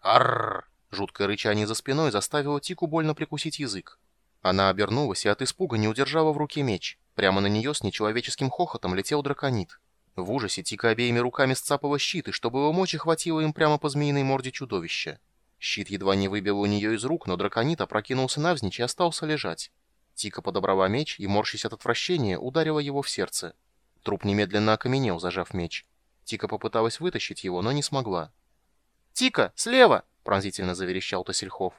Арррр! Жуткое рычание за спиной заставило Тику больно прикусить язык. Она обернулась и от испуга не удержала в руке меч. Прямо на нее с нечеловеческим хохотом летел драконит. В ужасе Тика обеими руками сцапала щит, и чтобы его мочи хватило им прямо по змеиной морде чудовища. Щит едва не выбил у нее из рук, но драконит опрокинулся навзничь и остался лежать. Тика подобрала меч и, морщись от отвращения, ударила его в сердце. Труп немедленно окаменел, зажав меч. Тика попыталась вытащить его, но не смогла. «Тика, слева!» — пронзительно заверещал Тосельхов.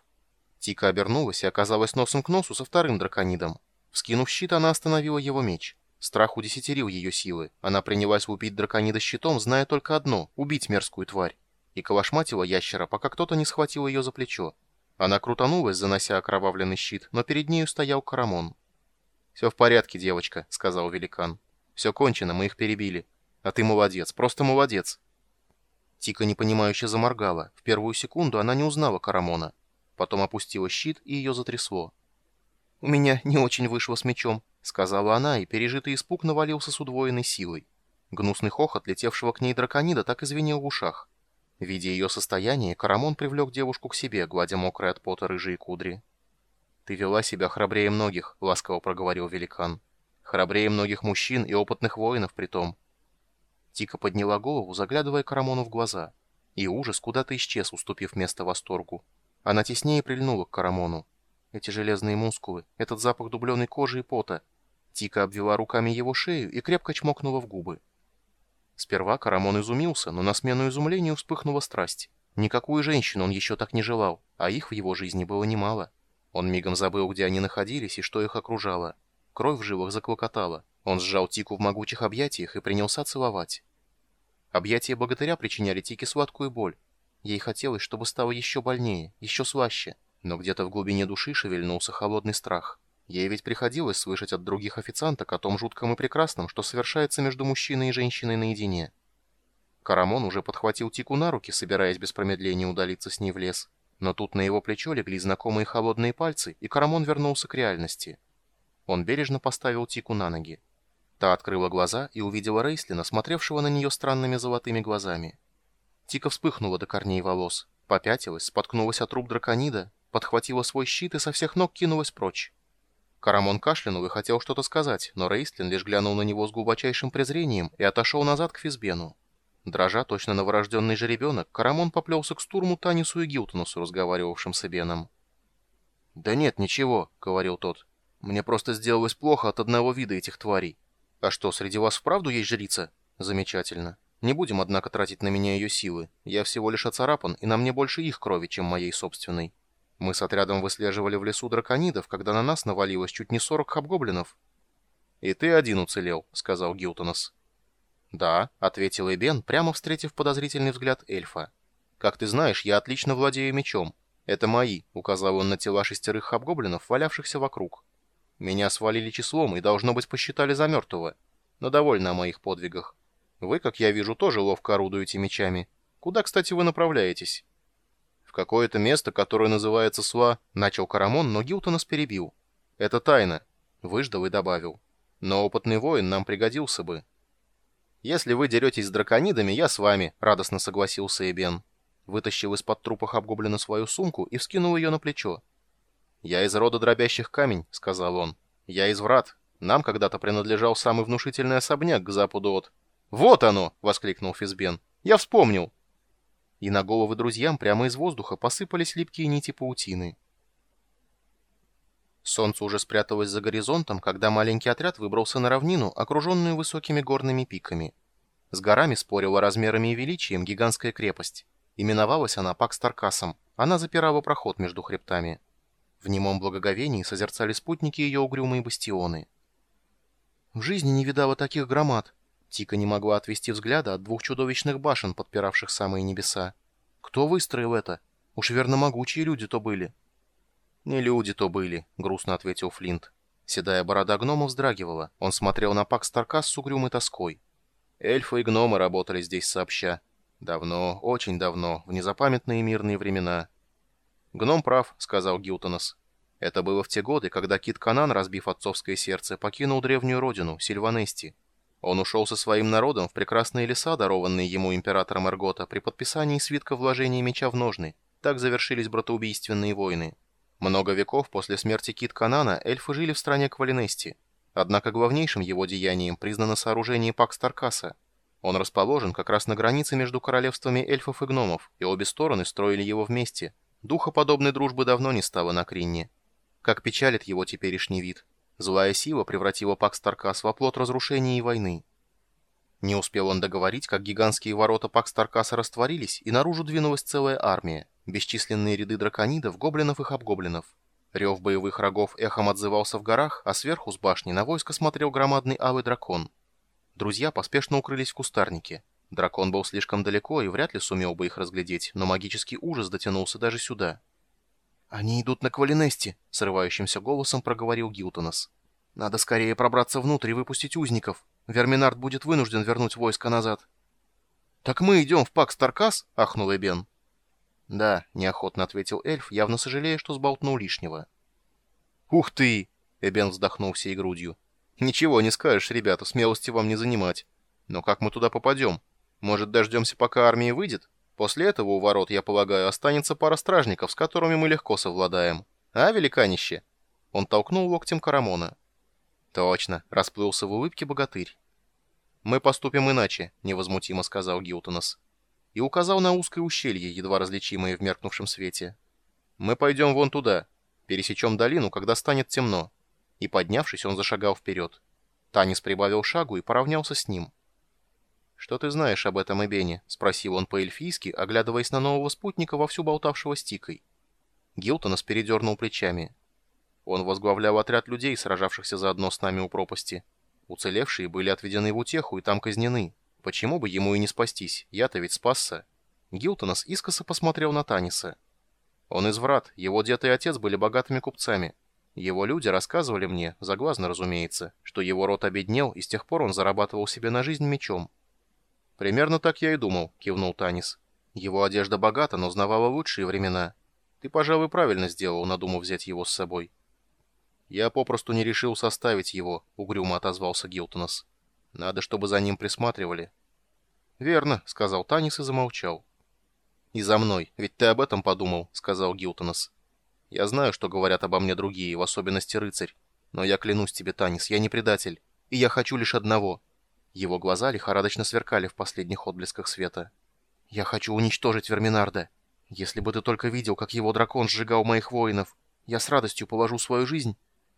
Тика обернулась и оказалась носом к носу со вторым драконидом. Вскинув щит, она остановила его меч. Страх удесятерил ее силы. Она принялась убить драконида щитом, зная только одно — убить мерзкую тварь. И калашматила ящера, пока кто-то не схватил ее за плечо. Она крутанулась, занося окровавленный щит, но перед нею стоял Карамон. «Все в порядке, девочка», — сказал великан. «Все кончено, мы их перебили. А ты молодец, просто молодец». Тика непонимающе заморгала. В первую секунду она не узнала Карамона. Потом опустила щит, и ее затрясло. «У меня не очень вышло с мечом», — сказала она, и пережитый испуг навалился с удвоенной силой. Гнусный хохот, летевшего к ней драконида, так извинил в ушах. Видя ее состояние, Карамон привлек девушку к себе, гладя мокрые от пота рыжие кудри. «Ты вела себя храбрее многих», — ласково проговорил великан. «Храбрее многих мужчин и опытных воинов при том. Тика подняла голову, заглядывая Карамону в глаза. И ужас куда-то исчез, уступив место восторгу. Она теснее прильнула к Карамону. Эти железные мускулы, этот запах дубленой кожи и пота. Тика обвела руками его шею и крепко чмокнула в губы. Сперва Карамон изумился, но на смену изумлению вспыхнула страсть. Никакую женщину он еще так не желал, а их в его жизни было немало. Он мигом забыл, где они находились и что их окружало. Кровь в жилах заклокотала. Он сжал Тику в могучих объятиях и принялся целовать. Объятия богатыря причиняли Тике сладкую боль. Ей хотелось, чтобы стало еще больнее, еще слаще, но где-то в глубине души шевельнулся холодный страх. Ей ведь приходилось слышать от других официанток о том жутком и прекрасном, что совершается между мужчиной и женщиной наедине. Карамон уже подхватил Тику на руки, собираясь без промедления удалиться с ней в лес. Но тут на его плечо легли знакомые холодные пальцы, и Карамон вернулся к реальности. Он бережно поставил Тику на ноги. Та открыла глаза и увидела Рейслина, смотревшего на нее странными золотыми глазами. Тика вспыхнула до корней волос, попятилась, споткнулась от труп драконида, подхватила свой щит и со всех ног кинулась прочь. Карамон кашлянул и хотел что-то сказать, но Рейстлин лишь глянул на него с глубочайшим презрением и отошел назад к Физбену. Дрожа точно новорожденный жеребенок, Карамон поплелся к стурму Танису и Гилтонусу, разговаривавшим с Эбеном. «Да нет, ничего», — говорил тот. «Мне просто сделалось плохо от одного вида этих тварей. «А что, среди вас вправду есть жрица?» «Замечательно. Не будем, однако, тратить на меня ее силы. Я всего лишь оцарапан, и на мне больше их крови, чем моей собственной. Мы с отрядом выслеживали в лесу драконидов, когда на нас навалилось чуть не сорок хабгоблинов». «И ты один уцелел», — сказал Гилтонос. «Да», — ответил Эбен, прямо встретив подозрительный взгляд эльфа. «Как ты знаешь, я отлично владею мечом. Это мои», — указал он на тела шестерых хабгоблинов, валявшихся вокруг. Меня свалили числом и, должно быть, посчитали за мертвого. Но довольно о моих подвигах. Вы, как я вижу, тоже ловко орудуете мечами. Куда, кстати, вы направляетесь?» «В какое-то место, которое называется Сва», — начал Карамон, но Гилтонос перебил. «Это тайна», — выждал и добавил. «Но опытный воин нам пригодился бы». «Если вы деретесь с драконидами, я с вами», — радостно согласился Эбен. Вытащил из-под трупа Хабгоблина свою сумку и вскинул ее на плечо. «Я из рода дробящих камень», — сказал он. «Я из врат. Нам когда-то принадлежал самый внушительный особняк к западу от...» «Вот оно!» — воскликнул Физбен. «Я вспомнил!» И на головы друзьям прямо из воздуха посыпались липкие нити паутины. Солнце уже спряталось за горизонтом, когда маленький отряд выбрался на равнину, окруженную высокими горными пиками. С горами спорила размерами и величием гигантская крепость. Именовалась она Пакстаркасом. Она запирала проход между хребтами. В немом благоговении созерцали спутники ее угрюмые бастионы. В жизни не видала таких громад. Тика не могла отвести взгляда от двух чудовищных башен, подпиравших самые небеса. Кто выстроил это? Уж верно могучие люди то были. Не люди то были, грустно ответил Флинт. Седая борода гнома вздрагивала. Он смотрел на Пак Старкас с угрюмой тоской. Эльфы и гномы работали здесь сообща. Давно, очень давно, в незапамятные мирные времена. «Гном прав», — сказал Гилтонос. Это было в те годы, когда Кит Канан, разбив отцовское сердце, покинул древнюю родину, Сильванести. Он ушел со своим народом в прекрасные леса, дарованные ему императором Эргота, при подписании свитка вложения меча в ножны. Так завершились братоубийственные войны. Много веков после смерти Кит Канана эльфы жили в стране Квалинести. Однако главнейшим его деянием признано сооружение Пакс Таркаса. Он расположен как раз на границе между королевствами эльфов и гномов, и обе стороны строили его вместе. Духа подобной дружбы давно не стало на Кринне. Как печалит его теперешний вид. Злая сила превратила Пакс Таркас в оплот разрушения и войны. Не успел он договорить, как гигантские ворота Пакс Таркаса растворились, и наружу двинулась целая армия. Бесчисленные ряды драконидов, гоблинов и хобгоблинов. Рев боевых рогов эхом отзывался в горах, а сверху с башни на войско смотрел громадный алый дракон. Друзья поспешно укрылись в кустарнике. Дракон был слишком далеко и вряд ли сумел бы их разглядеть, но магический ужас дотянулся даже сюда. «Они идут на Квалинести», — срывающимся голосом проговорил Гилтонос. «Надо скорее пробраться внутрь и выпустить узников. Верминард будет вынужден вернуть войско назад». «Так мы идем в Пакс Таркас?» — ахнул Эбен. «Да», — неохотно ответил эльф, явно сожалея, что сболтнул лишнего. «Ух ты!» — Эбен вздохнул всей грудью. «Ничего не скажешь, ребята, смелости вам не занимать. Но как мы туда попадем? Может, дождемся, пока армия выйдет? После этого у ворот, я полагаю, останется пара стражников, с которыми мы легко совладаем. А, великанище?» Он толкнул локтем Карамона. «Точно», — расплылся в улыбке богатырь. «Мы поступим иначе», — невозмутимо сказал Гилтонос и указал на узкое ущелье, едва различимое в меркнувшем свете. «Мы пойдем вон туда, пересечем долину, когда станет темно». И, поднявшись, он зашагал вперед. Танис прибавил шагу и поравнялся с ним. «Что ты знаешь об этом Эбене?» — спросил он по-эльфийски, оглядываясь на нового спутника, вовсю болтавшего стикой. Гилтонос передернул плечами. Он возглавлял отряд людей, сражавшихся заодно с нами у пропасти. Уцелевшие были отведены в утеху и там казнены. Почему бы ему и не спастись? Я-то ведь спасся. Гилтонос искоса посмотрел на Таниса. Он из врат, его дед и отец были богатыми купцами. Его люди рассказывали мне, заглазно разумеется, что его род обеднел, и с тех пор он зарабатывал себе на жизнь мечом. «Примерно так я и думал», — кивнул Танис. «Его одежда богата, но знавала лучшие времена. Ты, пожалуй, правильно сделал, надумав взять его с собой». «Я попросту не решил составить его», — угрюмо отозвался Гилтонос. Надо, чтобы за ним присматривали. «Верно», — сказал Танис и замолчал. «И за мной, ведь ты об этом подумал», — сказал Гилтонос. «Я знаю, что говорят обо мне другие, в особенности рыцарь. Но я клянусь тебе, Танис, я не предатель, и я хочу лишь одного». Его глаза лихорадочно сверкали в последних отблесках света. «Я хочу уничтожить Верминарда. Если бы ты только видел, как его дракон сжигал моих воинов, я с радостью положу свою жизнь».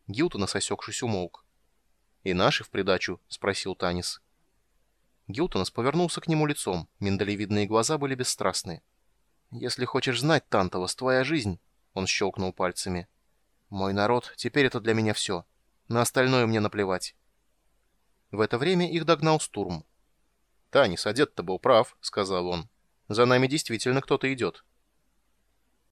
Гилтонос, осекшись, умолк. «И наши в придачу?» — спросил Танис. Гилтонос повернулся к нему лицом, миндалевидные глаза были бесстрастны. «Если хочешь знать, Танталос, твоя жизнь...» — он щелкнул пальцами. «Мой народ, теперь это для меня все. На остальное мне наплевать». В это время их догнал Стурм. «Танис, одет-то был прав», — сказал он. «За нами действительно кто-то идет».